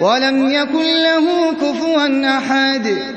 وَلَمْ يَكُن لَّهُ كُفُوًا أَحَدٌ.